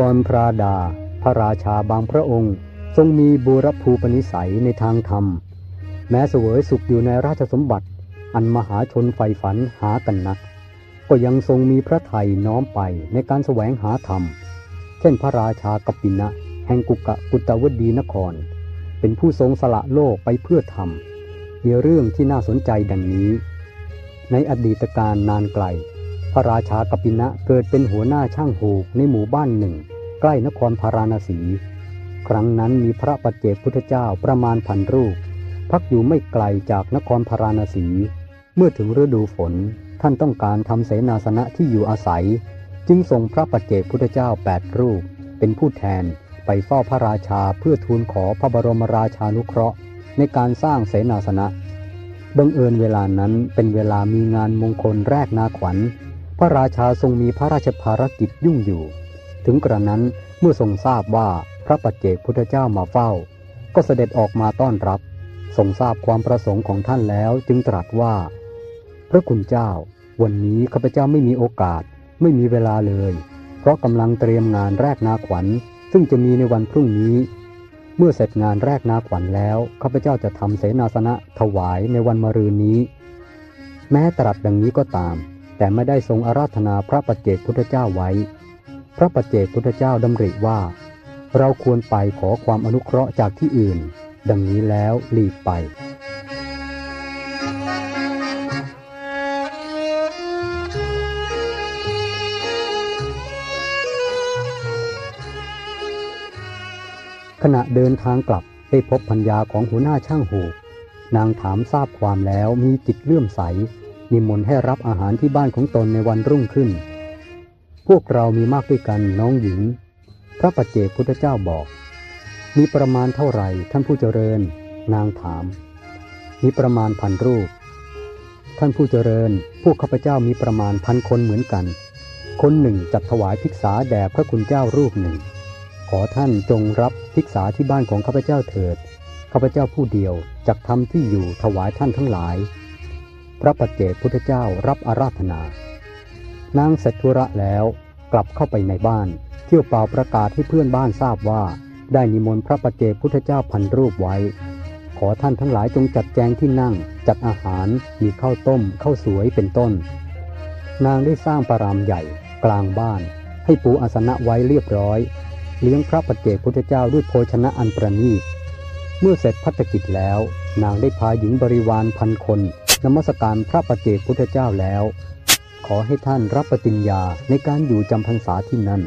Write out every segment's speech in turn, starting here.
ก่อนพระดา พระราชาบางพระองค์ ทรงมีบูรภูปนิสัยในทางธรรม แม้เสวยสุขอยู่ในราชสมบัติ อันมหาชนใฝ่ฝันหากันนัก ก็ยังทรงมีพระไทยน้อมไปในการแสวงหาธรรม เช่นพระราชากปินะแห่งกุกะกุตวดีนคร เป็นผู้ทรงสละโลกไปเพื่อธรรมมีเรื่องที่น่าสนใจดังนี้ ในอดีตการนานไกล พระราชากปปินะเกิดเป็นหัวหน้าช่างหูกในหมู่บ้านหนึ่ง ใกล้นครพาราณสี ครั้งนั้นมีพระปัจเจกพุทธเจ้าประมาณพันรูป พักอยู่ไม่ไกลจากนครพาราณสี เมื่อถึงฤดูฝนท่านต้องการทำเสนาสนะที่อยู่อาศัย จึงส่งพระปัจเจกพุทธเจ้าแปดรูป เป็นผู้แทนไปเฝ้าพระราชาเพื่อทูลขอพระบรมราชานุเคราะห์ ในการสร้างเสนาสนะบังเอิญเวลานั้นเป็นเวลามีงานมงคลแรกนาขวัญ พระราชาทรงมีพระราชภารกิจยุ่งอยู่ ถึงกระนั้นเมื่อทรงทราบว่าพระปัจเจกพุทธเจ้ามาเฝ้า ก็เสด็จออกมาต้อนรับ ทรงทราบความประสงค์ของท่านแล้วจึงตรัสว่า พระคุณเจ้า วันนี้ข้าพเจ้าไม่มีโอกาส ไม่มีเวลาเลย เพราะกำลังเตรียมงานแรกนาขวัญ ซึ่งจะมีในวันพรุ่งนี้ เมื่อเสร็จงานแรกนาขวัญแล้วข้าพเจ้าจะทำเสนาสนะถวายในวันมะรืนนี้ แม้ตรัสดังนี้ก็ตาม แต่ไม่ได้ทรงอาราธนาพระปัจเจกพุทธเจ้าไว้ พระปัจเจกพุทธเจ้าดำริว่า เราควรไปขอความอนุเคราะห์จากที่อื่น ดังนี้แล้วหลีกไป ขณะเดินทางกลับได้พบพัญญาของหัวหน้าช่างหูนางถามทราบความแล้วมีจิตเลื่อมใส นิมนต์ให้รับอาหารที่บ้านของตนในวันรุ่งขึ้น พวกเรามีมากด้วยกันน้องหญิง พระปัจเจกพุทธเจ้าบอก มีประมาณเท่าไหร่ท่านผู้เจริญ นางถาม มีประมาณพันรูป ท่านผู้เจริญ พวกข้าพเจ้ามีประมาณพันคนเหมือนกัน คนหนึ่งจัดถวายภิกษาแด่พระคุณเจ้ารูปหนึ่ง ขอท่านจงรับภิกษาที่บ้านของข้าพเจ้าเถิดข้าพเจ้าผู้เดียวจักทำที่อยู่ถวายท่านทั้งหลาย ระปัจเจกพุทธเจ้ารับอาราธนา นางเสร็จธุระแล้วกลับเข้าไปในบ้าน เที่ยวเป่าประกาศให้เพื่อนบ้านทราบว่า ได้นิมนต์พระปัจเจกพุทธเจ้าพันรูปไว้ ขอท่านทั้งหลายจงจัดแจงที่นั่ง จัดอาหารมีข้าวต้มข้าวสวยเป็นต้น นางได้สร้างปรามใหญ่กลางบ้าน ให้ปูอาสนะไว้เรียบร้อย เลี้ยงพระปัจเจกพุทธเจ้าด้วยโภชนะอันประณีตเมื่อเสร็จพัฒกิจแล้ว นางได้พาหญิงบริวารพันคน นมัสการพระปัจเจกพุทธเจ้าแล้ว ขอให้ท่านรับปฏิญญาในการอยู่จำพรรษาที่นั่น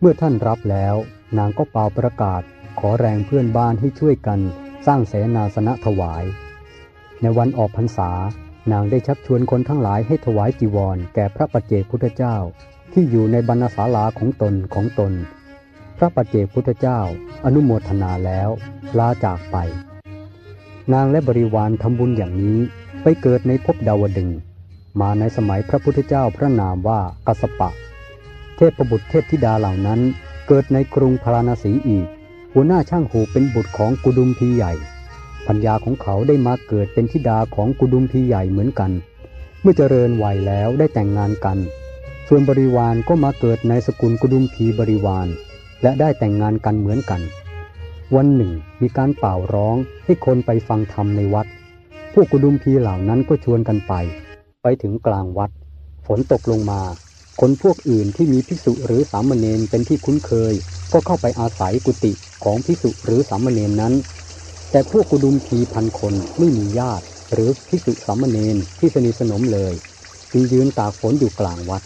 เมื่อท่านรับแล้ว นางก็เป่าประกาศ ขอแรงเพื่อนบ้านให้ช่วยกันสร้างเสนาสนะถวาย ในวันออกพรรษานางได้ชักชวนคนทั้งหลายให้ถวายจีวร แก่พระปัจเจกพุทธเจ้า ที่อยู่ในบรรณศาลาของตนของตน พระปัจเจกพุทธเจ้า อนุโมทนาแล้ว ลาจากไป นางและบริวารทำบุญอย่างนี้ ไปเกิดในภพดาวดึง มาในสมัยพระพุทธเจ้าพระนามว่ากัสปะ เทพบุตรเทพธิดาเหล่านั้น เกิดในกรุงพาราณสีอีก หัวหน้าช่างหูเป็นบุตรของกุดุมพีใหญ่พัญญาของเขาได้มาเกิดเป็นธิดาของกุดุมพีใหญ่เหมือนกัน เมื่อเจริญวัยแล้วได้แต่งงานกัน ส่วนบริวารก็มาเกิดในสกุลกุดุมพีบริวาร และได้แต่งงานกันเหมือนกัน วันหนึ่งมีการเป่าร้องให้คนไปฟังธรรมในวัด วกกุดุมพีเหล่านั้นก็ชวนกันไป ไปถึงกลางวัด ฝนตกลงมา คนพวกอื่นที่มีภิกษุหรือสามเณรเป็นที่คุ้นเคย ก็เข้าไปอาศัยกุฏิของภิกษุหรือสามเณรนั้น แต่พวกกุดุมพีพันคนไม่มีญาติ หรือภิกษุสามเณรที่สนิทสนมเลยจึงยืนตากฝนอยู่กลางวัด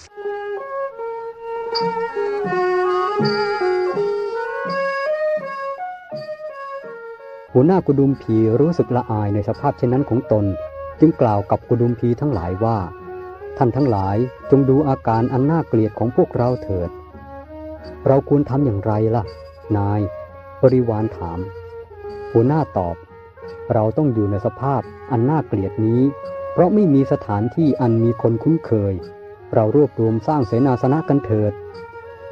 หัวหน้ากุดุมพีรู้สึกละอายในสภาพเช่นนั้นของตน จึงกล่าวกับกุดุมพีทั้งหลายว่า ท่านทั้งหลายจงดูอาการอันน่าเกลียดของพวกเราเถิด เราควรทำอย่างไรล่ะ นาย บริวารถาม หัวหน้าตอบ เราต้องอยู่ในสภาพอันน่าเกลียดนี้ เพราะไม่มีสถานที่อันมีคนคุ้นเคย เรารวบรวมสร้างเสนาสนะกันเถิด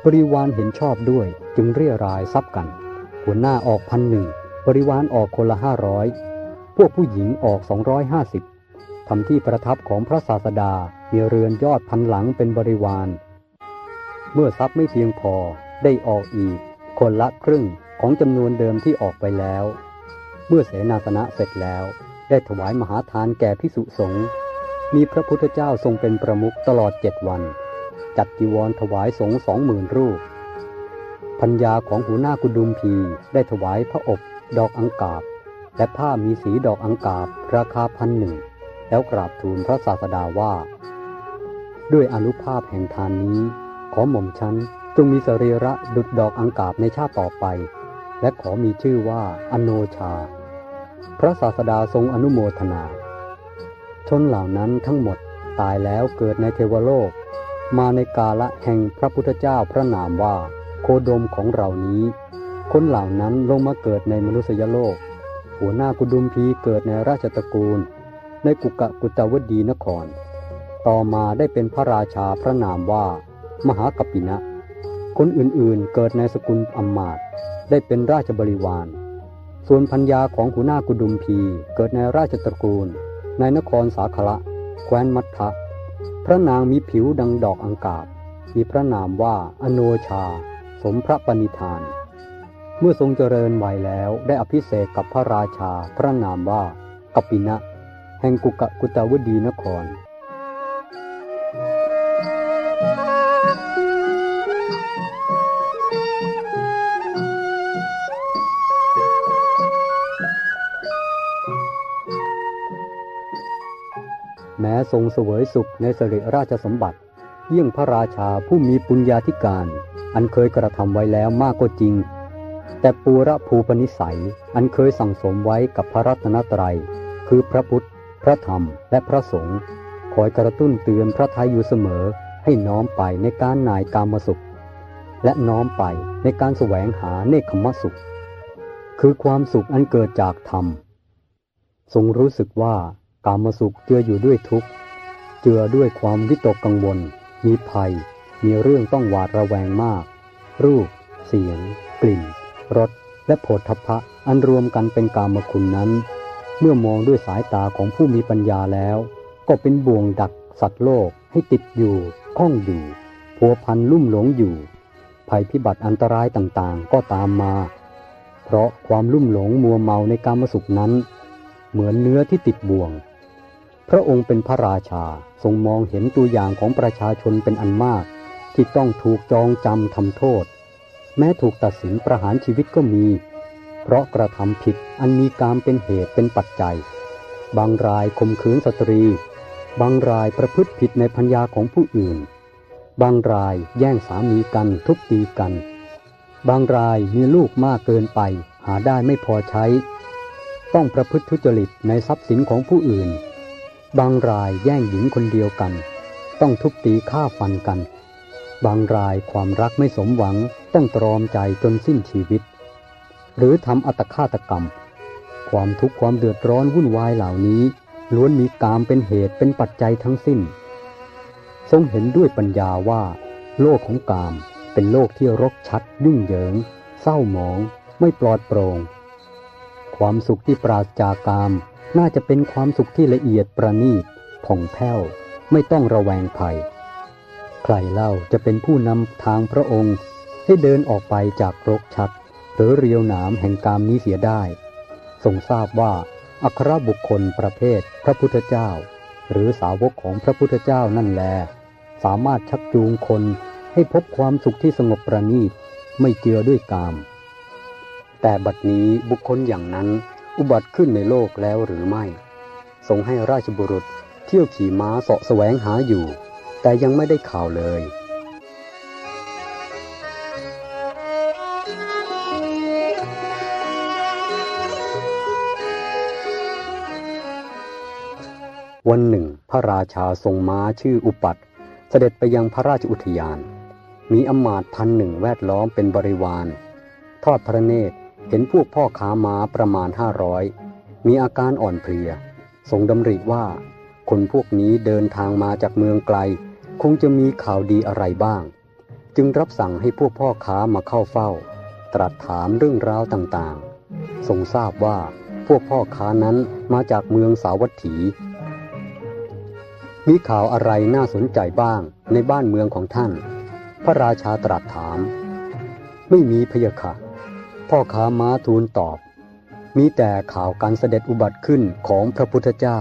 บริวารเห็นชอบด้วยจึงเรียรายทรัพย์กัน หัวหน้าออกพันหนึ่ง บริวารออกคนละห้าร้อยพวกผู้หญิงออกสองร้อยห้าสิบทำที่ประทับของพระศาสดา มีเรือนยอดพันหลังเป็นบริวาร เมื่อทรัพย์ไม่เพียงพอได้ออกอีก คนละครึ่งของจำนวนเดิมที่ออกไปแล้ว เมื่อเสนาสนะเสร็จแล้ว ได้ถวายมหาทานแก่พิสุสงฆ์มีพระพุทธเจ้าทรงเป็นประมุขตลอดเจ็ดวัน จัดจีวรถวายสงฆ์สองหมื่นรูป พัญญาของหัวหน้ากุดุมพีได้ถวายพระอบ ดอกอังกาบ และผ้ามีสีดอกอังกาบราคาพันหนึ่ง แล้วกราบทูลพระศาสดาว่า ด้วยอนุภาพแห่งทานนี้ ขอหม่อมชั้นจงมีสรีระดุดดอกอังกาบในชาติต่อไป และขอมีชื่อว่าอโนชา พระศาสดาทรงอนุโมทนา ชนเหล่านั้นทั้งหมดตายแล้วเกิดในเทวโลก มาในกาละแห่งพระพุทธเจ้าพระนามว่า โคดมของเรานี้ คนเหล่านั้นลงมาเกิดในมนุษยโลก หัวหน้ากุดุมพีเกิดในราชตระกูล ในกุกะกุตวดีนคร ต่อมาได้เป็นพระราชาพระนามว่า มหากปินะ คนอื่นๆเกิดในสกุลอัมมาตได้เป็นราชบริวาร ส่วนพัญญาของหัวหน้ากุดุมพีเกิดในราชตระกูล ในนครสาขละแคว้นมัททะพระนางมีผิวดังดอกอังกาบมีพระนามว่าอโนชา สมพระปณิธาน เมื่อทรงเจริญวัยแล้วได้อภิเษกกับพระราชาพระนามว่ากัปปินะ แห่งกุกะกุตาวดีนคร แม้ทรงเสวยสุขในสิริราชสมบัติ เยี่ยงพระราชาผู้มีปุญญาธิการ อันเคยกระทำไว้แล้วมากก็จริง แต่ปูระภูปนิสัยอันเคยสั่งสมไว้กับพระรัตนตรัย คือพระพุทธ พระธรรม และพระสงฆ์คอยกระตุ้นเตือนพระทัยอยู่เสมอให้น้อมไปในการนายกามสุข และน้อมไปในการแสวงหาเนคขมสุข คือความสุขอันเกิดจากธรรม ทรงรู้สึกว่ากามสุขเจืออยู่ด้วยทุกข์เจือด้วยความวิตกกังวล มีภัย มีเรื่องต้องหวาดระแวงมาก รูป เสียง กลิ่น รสและโผฏฐพะอันรวมกันเป็นกามคุณนั้น เมื่อมองด้วยสายตาของผู้มีปัญญาแล้ว ก็เป็นบ่วงดักสัตว์โลกให้ติดอยู่ข้องอยู่พัวพันลุ่มหลงอยู่ ภัยพิบัติอันตรายต่างๆ ก็ตามมา เพราะความลุ่มหลงมัวเมาในกามสุขนั้น เหมือนเนื้อที่ติดบ่วง พระองค์เป็นพระราชาทรงมองเห็นตัวอย่างของประชาชนเป็นอันมาก ที่ต้องถูกจองจำทำโทษ แม้ถูกตัดสินประหารชีวิตก็มี เพราะกระทำผิดอันมีกามเป็นเหตุเป็นปัจจัย บางรายข่มขืนสตรี บางรายประพฤติผิดในพัญญาของผู้อื่น บางรายแย่งสามีกันทุบตีกัน บางรายมีลูกมากเกินไป หาได้ไม่พอใช้ ต้องประพฤติทุจริตในทรัพย์สินของผู้อื่น บางรายแย่งหญิงคนเดียวกัน ต้องทุบตีฆ่าฟันกัน บางรายความรักไม่สมหวังต้องตรอมใจจนสิ้นชีวิต หรือทำอัตฆาตกรรม ความทุกข์ความเดือดร้อนวุ่นวายเหล่านี้ ล้วนมีกามเป็นเหตุเป็นปัจจัยทั้งสิ้น ทรงเห็นด้วยปัญญาว่า โลกของกามเป็นโลกที่รกชัด ยุ่งเหยิง เศร้าหมอง ไม่ปลอดโปร่งความสุขที่ปราศจากกาม น่าจะเป็นความสุขที่ละเอียดประณีตผ่องแผ้ว ไม่ต้องระแวงภัย รเล่าจะเป็นผู้นำทางพระองค์ ให้เดินออกไปจากรกชัด หรือเรียวหนามแห่งกามนี้เสียได้ ทรงทราบว่าอัครบุคคลประเภทพระพุทธเจ้า หรือสาวกของพระพุทธเจ้านั่นแล สามารถชักจูงคนให้พบความสุขที่สงบประณีตไม่เจือด้วยกาม แต่บัดนี้บุคคลอย่างนั้นอุบัติขึ้นในโลกแล้วหรือไม่ทรงให้ราชบุรุษเที่ยวขี่ม้าเสาะแสวงหาอยู่ แต่ยังไม่ได้ข่าวเลย วันหนึ่ง พระราชาทรงม้าชื่ออุปัตเสด็จไปยังพระราชอุทยาน มีอมาตย์พันหนึ่งแวดล้อมเป็นบริวาร ทอดพระเนตรเห็นพวกพ่อค้าม้าประมาณห้าร้อยมีอาการอ่อนเพลีย ทรงดำริว่า คนพวกนี้เดินทางมาจากเมืองไกล คงจะมีข่าวดีอะไรบ้าง จึงรับสั่งให้พวกพ่อค้ามาเข้าเฝ้า ตรัสถามเรื่องราวต่างๆ ทรงทราบว่าพวกพ่อค้านั้นมาจากเมืองสาวัตถี มีข่าวอะไรน่าสนใจบ้างในบ้านเมืองของท่าน พระราชาตรัสถาม ไม่มีพยาค่ะ พ่อค้าม้าทูลตอบ มีแต่ข่าวการเสด็จอุบัติขึ้นของพระพุทธเจ้า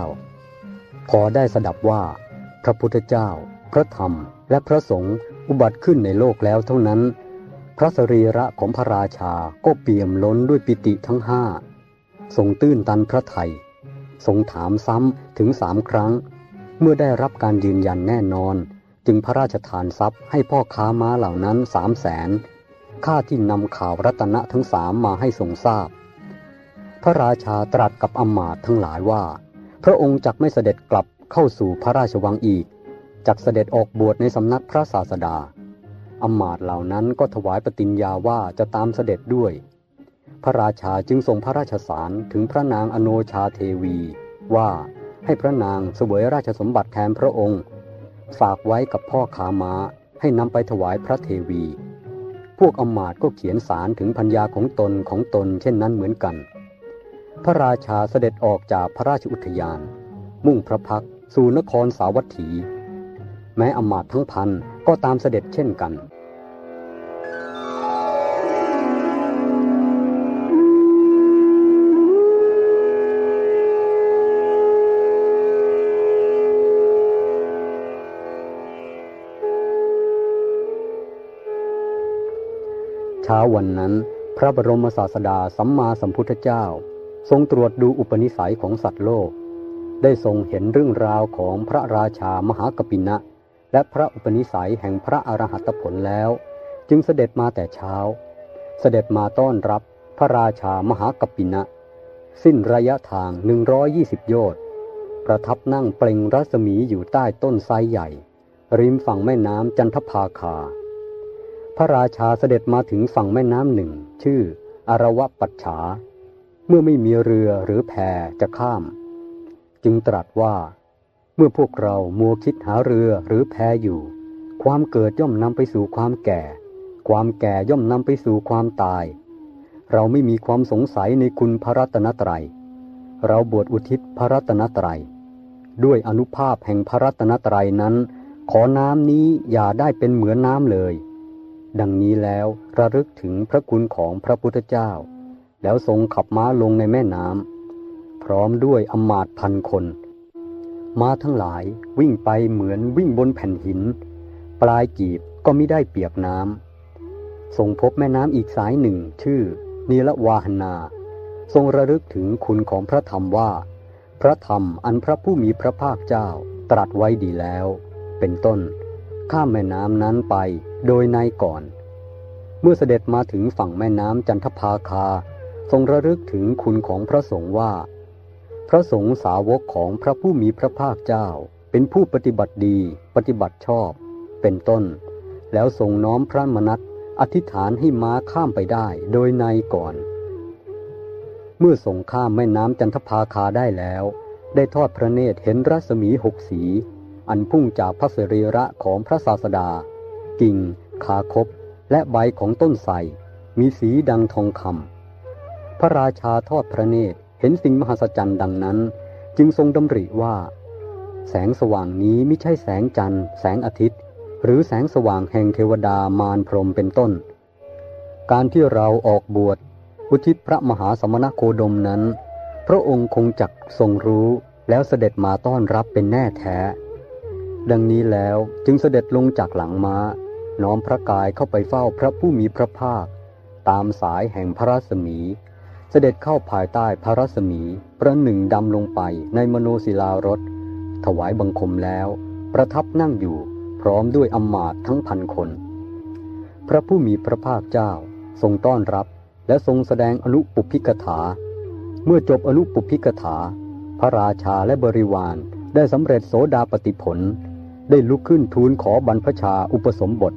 พอได้สดับว่า พระพุทธเจ้า พระธรรมและพระสงฆ์อุบัติขึ้นในโลกแล้วเท่านั้น พระสรีระของพระราชาก็เปี่ยมล้นด้วยปิติทั้งห้าทรงตื้นตันพระไทยทรงถามซ้ำถึงสามครั้ง เมื่อได้รับการยืนยันแน่นอน จึงพระราชทานทรัพย์ให้พ่อค้าม้าเหล่านั้นสามแสนข้าที่นำข่าวรัตนะทั้งสามมาให้ทรงทราบ พระราชาตรัสกับอมมาตทั้งหลายว่า พระองค์จักไม่เสด็จกลับเข้าสู่พระราชวังอีก จักเสด็จออกบวชในสำนักพระศาสดาอมมาตเหล่านั้นก็ถวายปฏิญญาว่าจะตามเสด็จด้วย พระราชาจึงส่งพระราชสารถึงพระนางอโนชาเทวีว่าให้พระนางเสวยราชสมบัติแทนพระองค์ ฝากไว้กับพ่อขามาให้นำไปถวายพระเทวี พวกอมมาตก็เขียนสารถึงพัญญาของตนของตนเช่นนั้นเหมือนกัน พระราชาเสด็จออกจากพระราชอุทยาน มุ่งพระพักสู่นครสาวัตถี แม้อมาตทั้งพันก็ตามเสด็จเช่นกัน เช้าวันนั้น พระบรมศาสดาสัมมาสัมพุทธเจ้า ทรงตรวจดูอุปนิสัยของสัตว์โลก ได้ทรงเห็นเรื่องราวของพระราชามหากปินะ และพระอุปนิสัยแห่งพระอรหัตผลแล้ว จึงเสด็จมาแต่เช้า เสด็จมาต้อนรับพระราชามหากปินะ สิ้นระยะทาง 120 โยชน์ประทับนั่งเปล่งรัศมีอยู่ใต้ต้นไทรใหญ่ ริมฝั่งแม่น้ำจันทภาคา พระราชาเสด็จมาถึงฝั่งแม่น้ำหนึ่ง ชื่ออารวะปัจฉา เมื่อไม่มีเรือหรือแพจะข้าม จึงตรัสว่า เมื่อพวกเรามัวคิดหาเรือหรือแพอยู่ ความเกิดย่อมนำไปสู่ความแก่ ความแก่ย่อมนำไปสู่ความตาย เราไม่มีความสงสัยในคุณพระรัตนตรยัย เราบวชอุทิศพระรัตนตรยัย ด้วยอนุภาพแห่งพระรัตนตรัยนั้น ขอน้ำนี้อย่าได้เป็นเหมือนน้ำเลย ดังนี้แล้วระลึกถึงพระคุณของพระพุทธเจ้า แล้วทรงขับม้าลงในแม่น้ำพร้อมด้วยอมาตพันคน ม้าทั้งหลายวิ่งไปเหมือนวิ่งบนแผ่นหิน ปลายกีบก็ไม่ได้เปียกน้ำทรงพบแม่น้ำอีกสายหนึ่งชื่อนีละวาหนา ทรงระลึกถึงคุณของพระธรรมว่า พระธรรมอันพระผู้มีพระภาคเจ้าตรัสไว้ดีแล้ว เป็นต้น ข้ามแม่น้ำนั้นไปโดยในก่อน เมื่อเสด็จมาถึงฝั่งแม่น้ำจันทภาคา ทรงระลึกถึงคุณของพระสงฆ์ว่า พระสงฆ์สาวกของพระผู้มีพระภาคเจ้า เป็นผู้ปฏิบัติดี ปฏิบัติชอบ เป็นต้น แล้วทรงน้อมพระมนัตอธิษฐานให้ม้าข้ามไปได้โดยในก่อน เมื่อส่งข้ามแม่น้ำจันทภาคาได้แล้ว ได้ทอดพระเนตรเห็นรัศมีหกสี อันพุ่งจากพระสรีระของพระศาสดา กิ่งขาคบและใบของต้นไทรมีสีดังทองคำพระราชาทอดพระเนตร เห็นสิ่งมหัศจรรย์ดังนั้น จึงทรงดำริว่า แสงสว่างนี้ไม่ใช่แสงจันทร์ แสงอาทิตย์ หรือแสงสว่างแห่งเทวดามารพรมเป็นต้น การที่เราออกบวชอุทิศพระมหาสมณโคดมนั้น พระองค์คงจักทรงรู้แล้วเสด็จมาต้อนรับเป็นแน่แท้ ดังนี้แล้วจึงเสด็จลงจากหลังม้า น้อมพระกายเข้าไปเฝ้าพระผู้มีพระภาค ตามสายแห่งพระรัศมี เสด็จเข้าภายใต้พระรัศมีประหนึ่งดำลงไปในมโนศิลารถ ถวายบังคมแล้ว ประทับนั่งอยู่พร้อมด้วยอมมาตทั้งพันคน พระผู้มีพระภาคเจ้าทรงต้อนรับและทรงแสดงอนุปุพิกถา เมื่อจบอนุปุพิกถา พระราชาและบริวารได้สำเร็จโสดาปติผล ได้ลุกขึ้นทูลขอบรรพชาอุปสมบท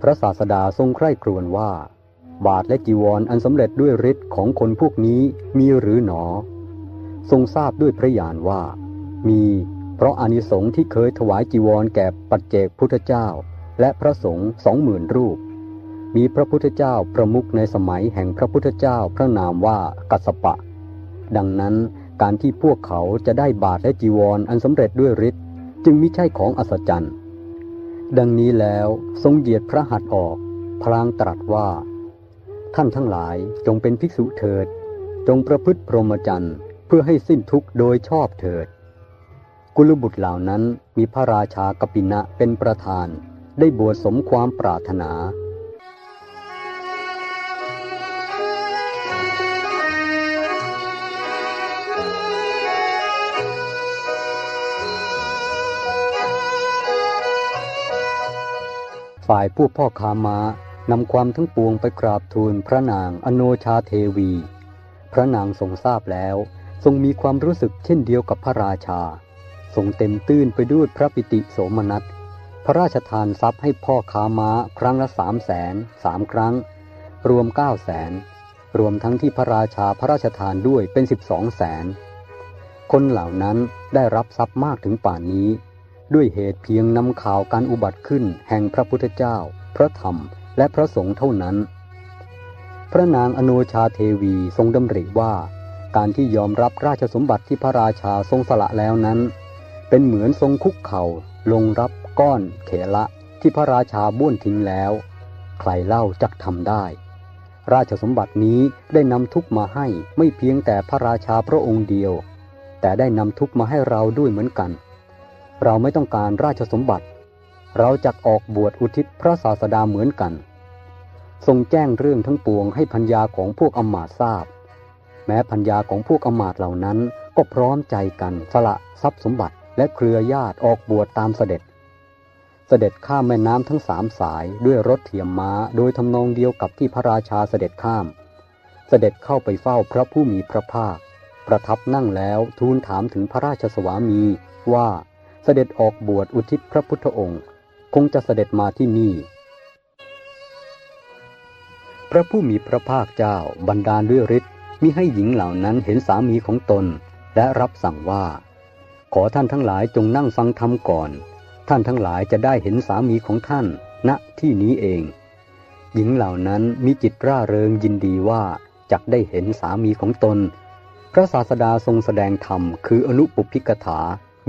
พระศาสดาทรงใคร่ครวญว่า บาทและจีวรออันสำเร็จด้วยฤทธิ์ของคนพวกนี้มีหรือหนอ ทรงทราบด้วยพระญาณว่า มี เพราะอานิสงส์ที่เคยถวายจีวรแก่ปัจเจกพุทธเจ้า และพระสงฆ์สองหมื่นรูป มีพระพุทธเจ้าประมุขในสมัยแห่งพระพุทธเจ้าพระนามว่ากัสปะ ดังนั้นการที่พวกเขาจะได้บาทและจีวรออันสำเร็จด้วยฤทธิ์จึงมิใช่ของอัศจรรย์ดังนี้แล้วทรงเหยียดพระหัตถ์ออก พลางตรัสว่า ท่านทั้งหลายจงเป็นภิกษุเถิด จงประพฤติพรหมจรรย์เพื่อให้สิ้นทุกข์โดยชอบเถิด กุลบุตรเหล่านั้นมีพระราชากปินะเป็นประธาน ได้บวชสมความปรารถนาฝ่ายผู้พ่อค้าม้า นำความทั้งปวงไปกราบทูลพระนางอโนชาเทวี พระนางทรงทราบแล้ว ทรงมีความรู้สึกเช่นเดียวกับพระราชา ทรงเต็มตื้นไปด้วยพระปิติโสมนัส พระราชทานทรัพย์ให้พ่อค้าม้าครั้งละสามแสนสามครั้ง รวมเก้าแสนรวมทั้งที่พระราชาพระราชทานด้วยเป็นสิบสองแสนคนเหล่านั้นได้รับทรัพย์มากถึงป่านนี้ ด้วยเหตุเพียงนำข่าวการอุบัติขึ้นแห่งพระพุทธเจ้า พระธรรม และพระสงฆ์เท่านั้น พระนางอโนชาเทวีทรงดำริว่า การที่ยอมรับราชสมบัติที่พระราชาทรงสละแล้วนั้น เป็นเหมือนทรงคุกเข่าลงรับก้อนเขละที่พระราชาบ้วนทิ้งแล้ว ใครเล่าจักทำได้ ราชสมบัตินี้ได้นำทุกมาให้ไม่เพียงแต่พระราชาพระองค์เดียว แต่ได้นำทุกมาให้เราด้วยเหมือนกัน เราไม่ต้องการราชสมบัติ เราจะออกบวชอุทิศพระศาสดาเหมือนกัน ทรงแจ้งเรื่องทั้งปวงให้พัญญาของพวกอมาตทราบ แม้พัญญาของพวกอมาตเหล่านั้นก็พร้อมใจกันสละทรัพย์สมบัติและเครือญาติออกบวชตามเสด็จ เสด็จข้ามแม่น้ำทั้งสามสายด้วยรถเทียมม้าโดยทำนองเดียวกับที่พระราชาเสด็จข้าม เสด็จเข้าไปเฝ้าพระผู้มีพระภาค ประทับนั่งแล้วทูลถามถึงพระราชสวามีว่าเสด็จออกบวชอุทิศพระพุทธองค์ คงจะเสด็จมาที่นี่ พระผู้มีพระภาคเจ้าบันดาลด้วยฤทธิ์มิให้หญิงเหล่านั้นเห็นสามีของตน และรับสั่งว่า ขอท่านทั้งหลายจงนั่งฟังธรรมก่อน ท่านทั้งหลายจะได้เห็นสามีของท่าน ณที่นี้เอง หญิงเหล่านั้นมีจิตร่าเริงยินดีว่าจะได้เห็นสามีของตน พระศาสดาทรงแสดงธรรมคืออนุปุพิกถา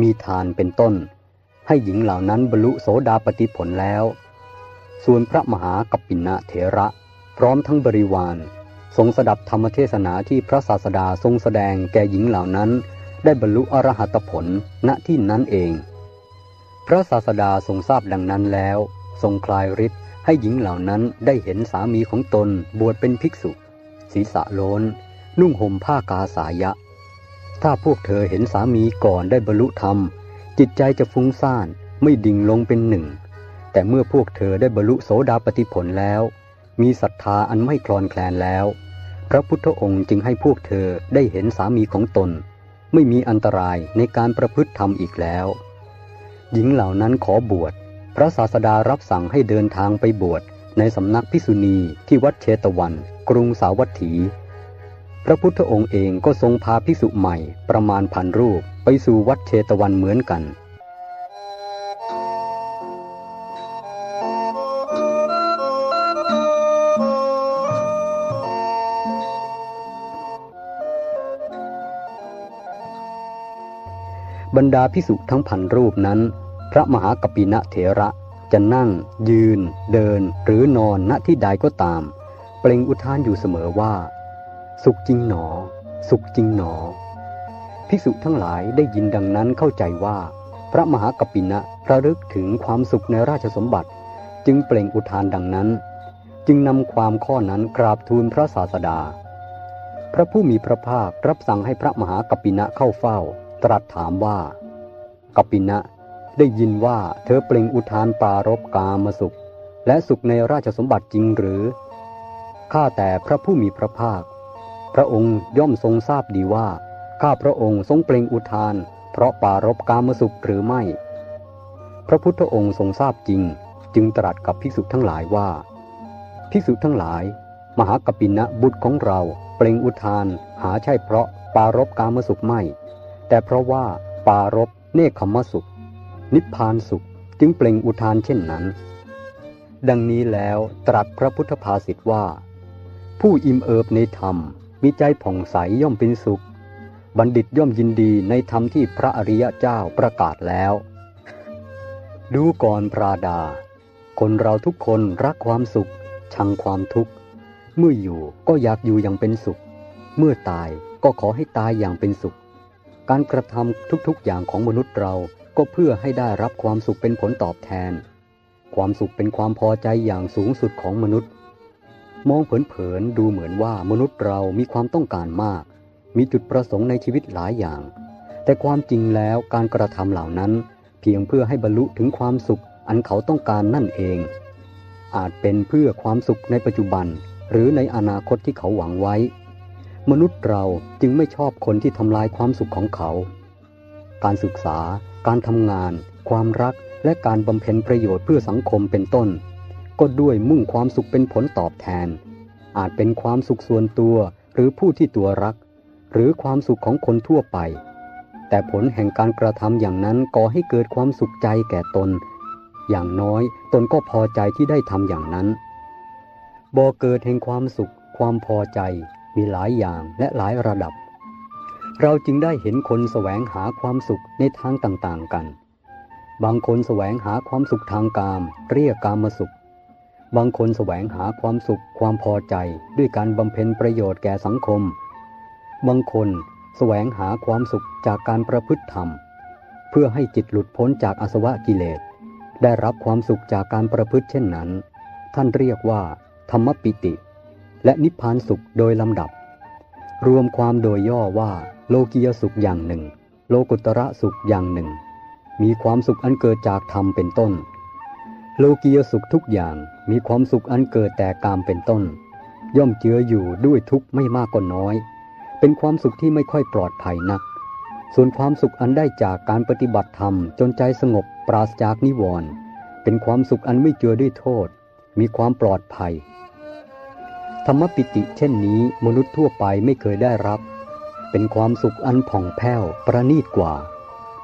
มีทานเป็นต้น ให้หญิงเหล่านั้นบรรลุโสดาปติผลแล้ว ส่วนพระมหากัปปินะเถระ ร้อมทั้งบริวาร ทรงสดับธรรมเทศนาที่พระศาสดาทรงแสดงแก่หญิงเหล่านั้น ได้บรรลุอรหัตผลณที่นั้นเอง พระศาสดาทรงทราบดังนั้นแล้ว ทรงคลายฤทธิ์ให้หญิงเหล่านั้นได้เห็นสามีของตนบวชเป็นภิกษุ ศีรษะโลนนุ่งห่มผ้ากาสายะ ถ้าพวกเธอเห็นสามีก่อนได้บรรลุธรรม จิตใจจะฟุ้งซ่านไม่ดิ่งลงเป็นหนึ่ง แต่เมื่อพวกเธอได้บรรลุโสดาปติผลแล้ว มีศรัทธาอันไม่คลอนแคลนแล้ว พระพุทธองค์จึงให้พวกเธอได้เห็นสามีของตน ไม่มีอันตรายในการประพฤติธรรมอีกแล้ว หญิงเหล่านั้นขอบวช พระศาสดารับสั่งให้เดินทางไปบวชในสำนักพิสุณีที่วัดเชตวัน กรุงสาวัตถี พระพุทธองค์เองก็ทรงพาภิกษุใหม่ประมาณพันรูปไปสู่วัดเชตวันเหมือนกัน บรรดาพิสุทั้งพันรูปนั้น พระมหากปินะเถระจะนั่ง ยืน เดิน หรือนอนณที่ใดก็ตาม เปล่งอุทานอยู่เสมอว่า สุขจริงหนอ สุขจริงหนอ ภิกษุทั้งหลายได้ยินดังนั้นเข้าใจว่า พระมหากปินะระลึกถึงความสุขในราชสมบัติ จึงเปล่งอุทานดังนั้น จึงนำความข้อนั้นกราบทูลพระศาสดา พระผู้มีพระภาครับสั่งให้พระมหากปินะเข้าเฝ้า ตรัสถามว่ากปินะได้ยินว่าเธอเปล่งอุทานปารบกามสุข และสุขในราชสมบัติจริงหรือ ข้าแต่พระผู้มีพระภาค พระองค์ย่อมทรงทราบดีว่า ข้าพระองค์ทรงเปล่งอุทาน เพราะปารบกามสุขหรือไม่ พระพุทธองค์ทรงทราบจริง จึงตรัสกับภิกษุทั้งหลายว่า ภิกษุทั้งหลาย มหากปินะบุตรของเราเปล่งอุทานหาใช่เพราะปารบกามสุขไม่ แต่เพราะว่าปารบเนคขมสุข นิพพานสุขจึงเปล่งอุทานเช่นนั้น ดังนี้แล้วตรัสพระพุทธภาษิตว่า ผู้อิ่มเอิบในธรรมมีใจผ่องใสย่อมเป็นสุข บัณฑิตย่อมยินดีในธรรมที่พระอริยเจ้าประกาศแล้ว ดูก่อนพระดา คนเราทุกคนรักความสุข ชังความทุกข์เมื่ออยู่ก็อยากอยู่อย่างเป็นสุข เมื่อตายก็ขอให้ตายอย่างเป็นสุข การกระทำทุกๆอย่างของมนุษย์เราก็เพื่อให้ได้รับความสุขเป็นผลตอบแทน ความสุขเป็นความพอใจอย่างสูงสุดของมนุษย์ มองเผินๆดูเหมือนว่ามนุษย์เรามีความต้องการมาก มีจุดประสงค์ในชีวิตหลายอย่าง แต่ความจริงแล้วการกระทำเหล่านั้น เพียงเพื่อให้บรรลุถึงความสุขอันเขาต้องการนั่นเอง อาจเป็นเพื่อความสุขในปัจจุบัน หรือในอนาคตที่เขาหวังไว้ มนุษย์เราจึงไม่ชอบคนที่ทำลายความสุขของเขา การศึกษา การทำงาน ความรัก และการบำเพ็ญประโยชน์เพื่อสังคมเป็นต้น ก็ด้วยมุ่งความสุขเป็นผลตอบแทน อาจเป็นความสุขส่วนตัวหรือผู้ที่ตัวรัก หรือความสุขของคนทั่วไป แต่ผลแห่งการกระทำอย่างนั้นก่อให้เกิดความสุขใจแก่ตน อย่างน้อยตนก็พอใจที่ได้ทำอย่างนั้นบ่อเกิดแห่งความสุข ความพอใจ มีหลายอย่างและหลายระดับ เราจึงได้เห็นคนแสวงหาความสุขในทางต่างๆกัน บางคนแสวงหาความสุขทางกาม เรียกกามสุข บางคนแสวงหาความสุขความพอใจด้วยการบำเพ็ญประโยชน์แก่สังคม บางคนแสวงหาความสุขจากการประพฤติธรรม เพื่อให้จิตหลุดพ้นจากอาสวะกิเลส ได้รับความสุขจากการประพฤติเช่นนั้น ท่านเรียกว่า ธรรมปิติ และนิพพานสุขโดยลำดับ รวมความโดยย่อว่าโลกียสุขอย่างหนึ่ง โลกุตระสุขอย่างหนึ่ง มีความสุขอันเกิดจากธรรมเป็นต้น โลกียสุขทุกอย่างมีความสุขอันเกิดแต่กามเป็นต้น ย่อมเจืออยู่ด้วยทุกข์ไม่มากก็น้อย เป็นความสุขที่ไม่ค่อยปลอดภัยนัก ส่วนความสุขอันได้จากการปฏิบัติธรรมจนใจสงบปราศจากนิวรณ์เป็นความสุขอันไม่เจือด้วยโทษ มีความปลอดภัย ธรรมปิติเช่นนี้มนุษย์ทั่วไปไม่เคยได้รับ เป็นความสุขอันผ่องแผ้วประณีตกว่า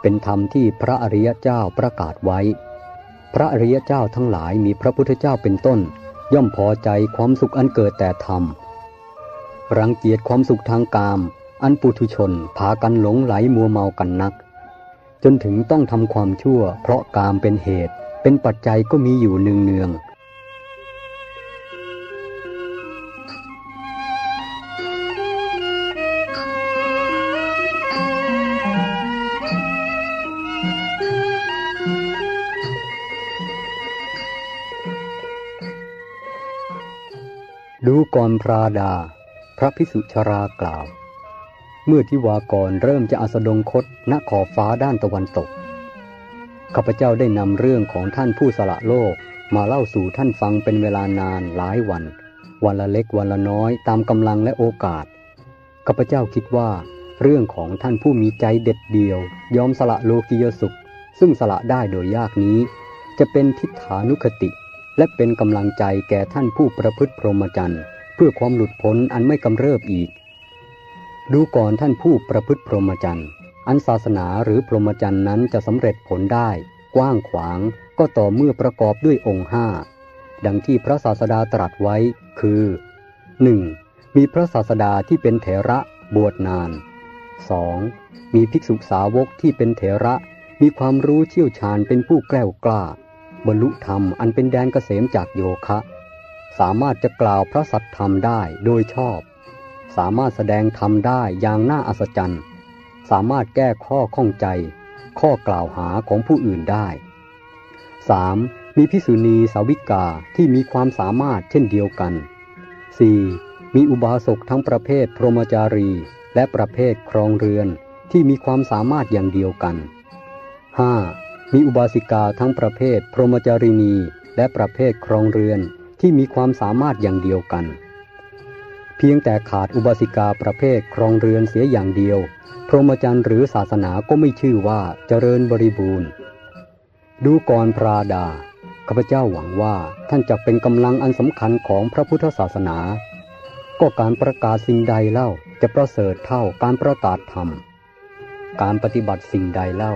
เป็นธรรมที่พระอริยเจ้าประกาศไว้ พระอริยเจ้าทั้งหลายมีพระพุทธเจ้าเป็นต้น ย่อมพอใจความสุขอันเกิดแต่ธรรม รังเกียจความสุขทางกาม อันปุถุชนพากันหลงไหลมัวเมากันนัก จนถึงต้องทำความชั่ว เพราะกามเป็นเหตุ เป็นปัจจัยก็มีอยู่เนืองเนืองๆ ดูก่อนพราดา พระพิสุชรากล่าว เมื่อที่วากรเริ่มจะอาสดงคตณขอบฟ้าด้านตะวันตก ข้าพเจ้าได้นำเรื่องของท่านผู้สละโลกมาเล่าสู่ท่านฟังเป็นเวลานานหลายวัน วันละเล็กวันละน้อยตามกำลังและโอกาส ข้าพเจ้าคิดว่า เรื่องของท่านผู้มีใจเด็ดเดียว ยอมสละโลกิยสุข ซึ่งสละได้โดยยากนี้ จะเป็นทิฏฐานุคติ และเป็นกำลังใจแก่ท่านผู้ประพฤติพรหมจรรย์เพื่อความหลุดพ้นอันไม่กำเริบอีก ดูก่อนท่านผู้ประพฤติพรหมจรรย์อันศาสนาหรือพรหมจรรย์นั้นจะสำเร็จผลได้ กว้างขวางก็ต่อเมื่อประกอบด้วยองค์ห้าดังที่พระศาสดาตรัสไว้คือ 1. มีพระศาสดาที่เป็นเถระบวชนาน 2. มีภิกษุสาวกที่เป็นเถระ มีความรู้เชี่ยวชาญเป็นผู้แกล้วกล้า บรรลุธรรมอันเป็นแดนเกษมจากโยคะ สามารถจะกล่าวพระสัทธรรมได้โดยชอบ สามารถแสดงธรรมได้อย่างน่าอัศจรรย์ สามารถแก้ข้อข้องใจ ข้อกล่าวหาของผู้อื่นได้ 3. มีพิสุณีสาวิกาที่มีความสามารถเช่นเดียวกัน 4. มีอุบาสกทั้งประเภทพรหมจารี และประเภทครองเรือนที่มีความสามารถอย่างเดียวกัน 5. มีอุบาสิกาทั้งประเภทพรหมจารินี และประเภทครองเรือนที่มีความสามารถอย่างเดียวกัน เพียงแต่ขาดอุบาสิกาประเภทครองเรือนเสียอย่างเดียว พรหมจรรย์หรือศาสนาก็ไม่ชื่อว่าเจริญบริบูรณ์ ดูก่อนพราดาข้าพเจ้าหวังว่าท่านจะเป็นกำลังอันสำคัญของพระพุทธศาสนา ก็การประกาศสิ่งใดเล่าจะประเสริฐเท่าการประกาศธรรม การปฏิบัติสิ่งใดเล่า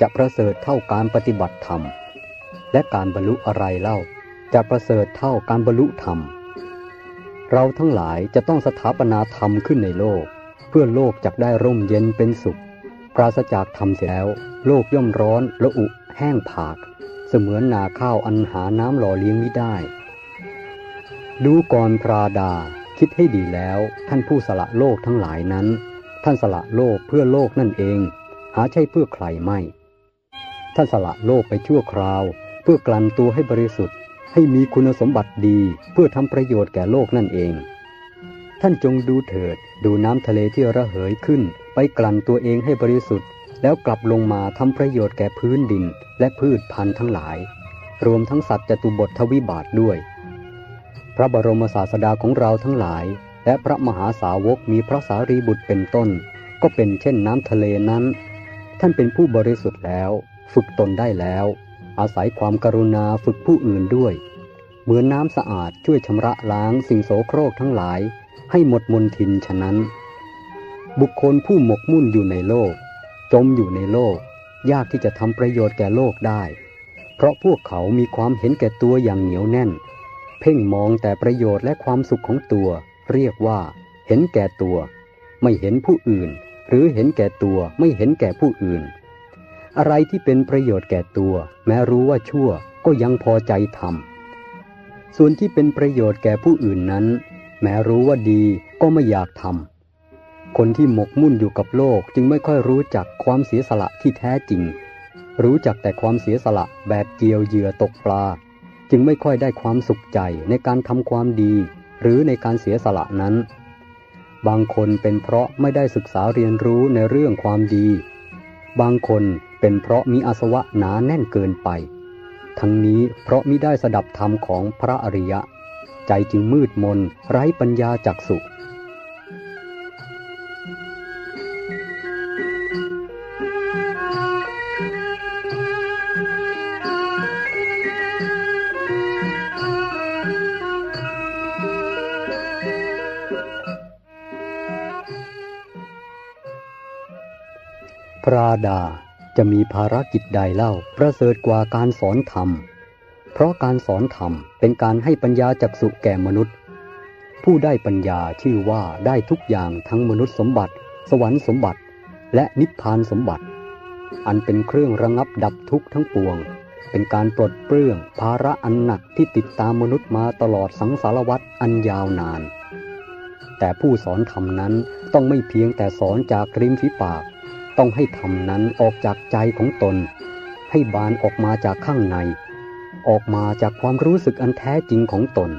จะประเสริฐเท่าการปฏิบัติธรรม และการบรรลุอะไรเล่า จะประเสริฐเท่าการบรรลุธรรม เราทั้งหลายจะต้องสถาปนาธรรมขึ้นในโลก เพื่อโลกจะได้ร่มเย็นเป็นสุข ปราศจากธรรมเสียแล้ว โลกย่อมร้อนระอุแห้งผาก เสมือนนาข้าวอันหาน้ำหล่อเลี้ยงไม่ได้ ดูก่อนพราดาคิดให้ดีแล้วท่านผู้สละโลกทั้งหลายนั้น ท่านสละโลกเพื่อโลกนั่นเอง หาใช่เพื่อใครไม่ ท่านสละโลกไปชั่วคราว เพื่อกลั่นตัวให้บริสุทธิ์ ให้มีคุณสมบัติดีเพื่อทำประโยชน์แก่โลกนั่นเอง ท่านจงดูเถิด ดูน้ำทะเลที่ระเหยขึ้น ไปกลั่นตัวเองให้บริสุทธิ์ แล้วกลับลงมาทำประโยชน์แก่พื้นดิน และพืชพันธุ์ทั้งหลาย รวมทั้งสัตว์จตุบททวิบาทด้วย พระบรมศาสดาของเราทั้งหลาย และพระมหาสาวกมีพระสารีบุตรเป็นต้น ก็เป็นเช่นน้ำทะเลนั้น ท่านเป็นผู้บริสุทธิ์แล้ว ฝึกตนได้แล้ว อาศัยความกรุณาฝึกผู้อื่นด้วย เหมือนน้ำสะอาดช่วยชำระล้างสิ่งโสโครกทั้งหลาย ให้หมดมนทินฉะนั้น บุคคลผู้หมกมุ่นอยู่ในโลก จมอยู่ในโลก ยากที่จะทำประโยชน์แก่โลกได้ เพราะพวกเขามีความเห็นแก่ตัวอย่างเหนียวแน่น เพ่งมองแต่ประโยชน์และความสุขของตัว เรียกว่า เห็นแก่ตัว ไม่เห็นผู้อื่น หรือเห็นแก่ตัวไม่เห็นแก่ผู้อื่น อะไรที่เป็นประโยชน์แก่ตัว แม้รู้ว่าชั่วก็ยังพอใจทำส่วนที่เป็นประโยชน์แก่ผู้อื่นนั้น แม้รู้ว่าดีก็ไม่อยากทำคนที่หมกมุ่นอยู่กับโลกจึงไม่ค่อยรู้จักความเสียสละที่แท้จริง รู้จักแต่ความเสียสละแบบเกี่ยวเหยื่อตกปลา จึงไม่ค่อยได้ความสุขใจในการทำความดี หรือในการเสียสละนั้น บางคนเป็นเพราะไม่ได้ศึกษาเรียนรู้ในเรื่องความดี บางคน เป็นเพราะมีอาสวะหนาแน่นเกินไป ทั้งนี้เพราะมิได้สดับธรรมของพระอริยะ ใจจึงมืดมนไร้ปัญญาจักสุพระดา จะมีภารกิจใดเล่าประเสริฐกว่าการสอนธรรม เพราะการสอนธรรมเป็นการให้ปัญญาจักสุแก่มนุษย์ ผู้ได้ปัญญาชื่อว่าได้ทุกอย่างทั้งมนุษย์สมบัติ สวรรค์สมบัติ และนิพพานสมบัติ อันเป็นเครื่องระงับดับทุกข์ทั้งปวง เป็นการปลดเปลื้องภาระอันหนักที่ติดตามมนุษย์มาตลอดสังสารวัฏอันยาวนาน แต่ผู้สอนธรรมนั้นต้องไม่เพียงแต่สอนจากริมฝีปาก ต้องให้ธรรมนั้นออกจากใจของตน ให้บานออกมาจากข้างใน ออกมาจากความรู้สึกอันแท้จริงของตน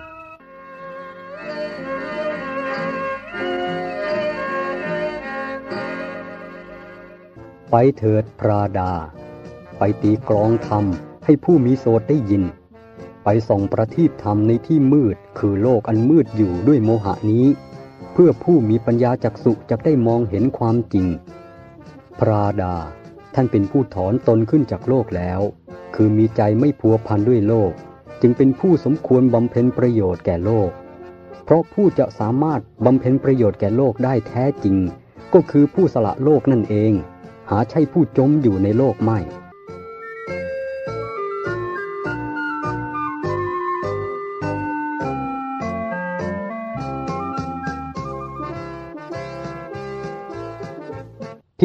ไปเถิดพราดา ไปตีกรองธรรมให้ผู้มีโสดได้ยิน ไปส่องประทีปธรรมในที่มืดคือโลกอันมืดอยู่ด้วยโมหะนี้ เพื่อผู้มีปัญญาจักสุจะได้มองเห็นความจริง พราดา ท่านเป็นผู้ถอนตนขึ้นจากโลกแล้ว คือมีใจไม่พัวพันด้วยโลก จึงเป็นผู้สมควรบำเพ็ญประโยชน์แก่โลก เพราะผู้จะสามารถบำเพ็ญประโยชน์แก่โลกได้แท้จริง ก็คือผู้สละโลกนั่นเอง หาใช่ผู้จมอยู่ในโลกไม่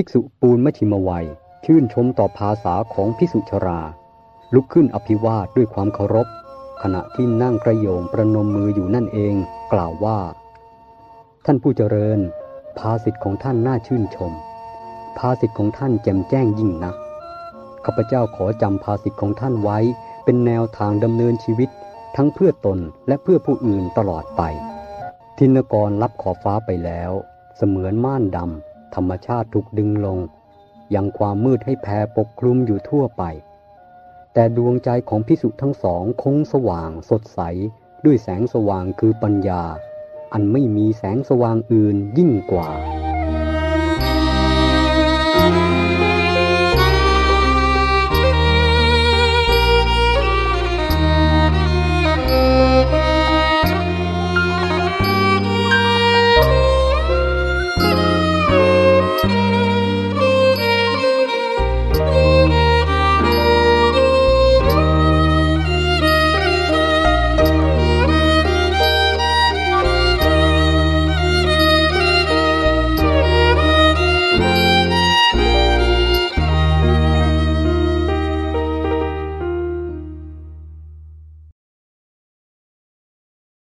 ภิกษุปูนมชิมวัยชื่นชมต่อภาษาของภิกษุชรา ลุกขึ้นอภิวาทด้วยความเคารพ ขณะที่นั่งกระโยงประนมมืออยู่นั่นเองกล่าวว่า ท่านผู้เจริญ ภาสิทธิ์ของท่านน่าชื่นชม ภาสิทธิ์ของท่านแจ่มแจ้งยิ่งนักข้าพเจ้าขอจำภาสิทธิ์ของท่านไว้ เป็นแนวทางดำเนินชีวิต ทั้งเพื่อตนและเพื่อผู้อื่นตลอดไป ทินกรรับขอบฟ้าไปแล้ว เสมือนม่านดำ ธรรมชาติถูกดึงลง ยังความมืดให้แผ่ปกคลุมอยู่ทั่วไป แต่ดวงใจของพิสุทั้งสองคงสว่างสดใส ด้วยแสงสว่างคือปัญญา อันไม่มีแสงสว่างอื่นยิ่งกว่า Thank you.